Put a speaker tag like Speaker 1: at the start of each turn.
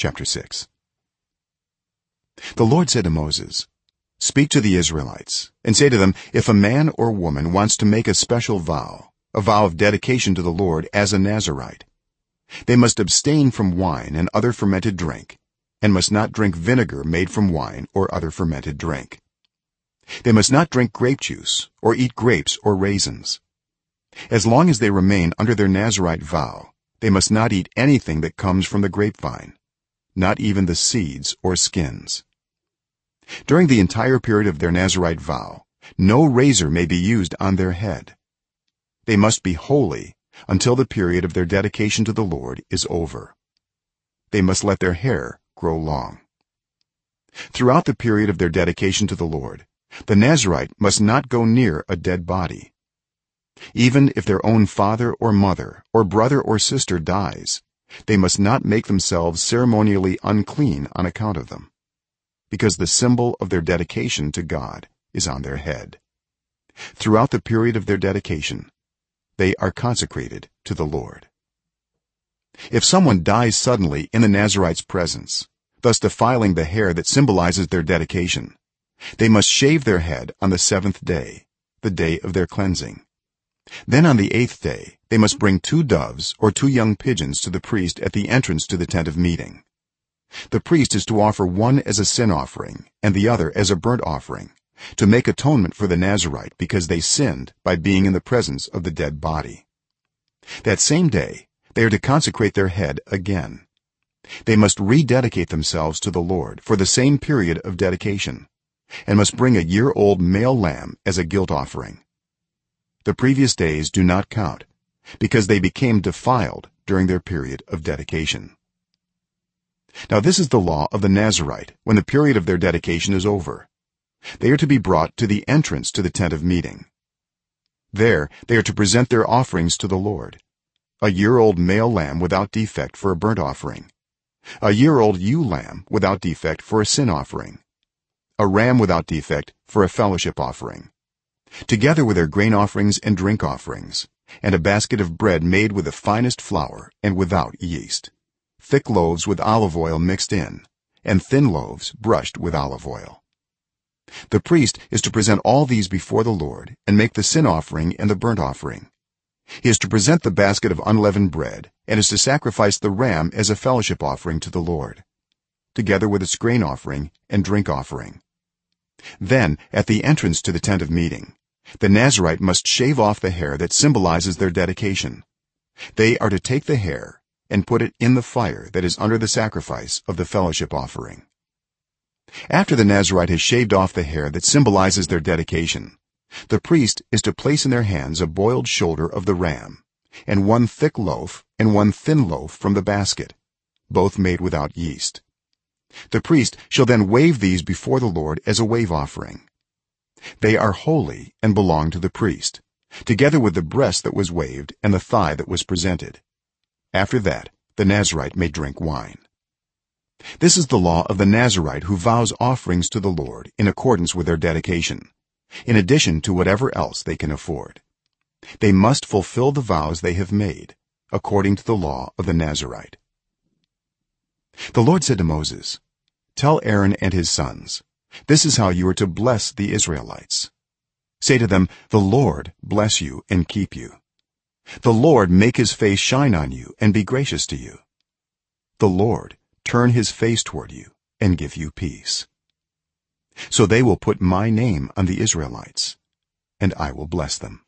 Speaker 1: chapter 6 the lord said to moses speak to the israelites and say to them if a man or woman wants to make a special vow a vow of dedication to the lord as a nazirite they must abstain from wine and other fermented drink and must not drink vinegar made from wine or other fermented drink. They must not drink grape juice or eat grapes or raisins. As long as they remain under their nazirite vow they must not eat anything that comes from the grapevine not even the seeds or skins. During the entire period of their nazirite vow no razor may be used on their head. They must be holy until the period of their dedication to the lord is over. They must let their hair grow long. Throughout the period of their dedication to the lord the nazirite must not go near a dead body. Even if their own father or mother or brother or sister dies they must not make themselves ceremonially unclean on account of them because the symbol of their dedication to god is on their head. Throughout the period of their dedication they are consecrated to the lord. If someone dies suddenly in the nazirite's presence thus defiling the hair that symbolizes their dedication they must shave their head on the 7th day the day of their cleansing then on the 8th day they must bring two doves or two young pigeons to the priest at the entrance to the tent of meeting. The priest is to offer one as a sin offering and the other as a burnt offering to make atonement for the nazirite because they sinned by being in the presence of the dead body. That same day they are to consecrate their head again. They must rededicate themselves to the lord for the same period of dedication and must bring a year old male lamb as a guilt offering the previous days do not count because they became defiled during their period of dedication. Now this is the law of the nazirite when the period of their dedication is over. They are to be brought to the entrance to the tent of meeting. There they are to present their offerings to the lord. A year-old male lamb without defect for a burnt offering. A year-old ewe lamb without defect for a sin offering. A ram without defect for a fellowship offering together with their grain offerings and drink offerings and a basket of bread made with the finest flour and without yeast. Thick loaves with olive oil mixed in and thin loaves brushed with olive oil. The priest is to present all these before the lord and make the sin offering and the burnt offering. He is to present the basket of unleavened bread and is to sacrifice the ram as a fellowship offering to the lord together with its grain offering and drink offering then at the entrance to the tent of meeting the nazirite must shave off the hair that symbolizes their dedication. They are to take the hair and put it in the fire that is under the sacrifice of the fellowship offering. After the nazirite has shaved off the hair that symbolizes their dedication the priest is to place in their hands a boiled shoulder of the ram and one thick loaf and one thin loaf from the basket both made without yeast the priest shall then wave these before the lord as a wave offering. They are holy and belong to the priest together with the breast that was waved and the thigh that was presented. After that the nazirite may drink wine. This is the law of the nazirite who vows offerings to the lord in accordance with their dedication in addition to whatever else they can afford. They must fulfill the vows they have made according to the law of the nazirite the lord said to moses tell aaron and his sons this is how you are to bless the israelites. Say to them the lord bless you and keep you. The lord make his face shine on you and be gracious to you. The lord turn his face toward you and give you peace. So they will put my name on the israelites and i will bless them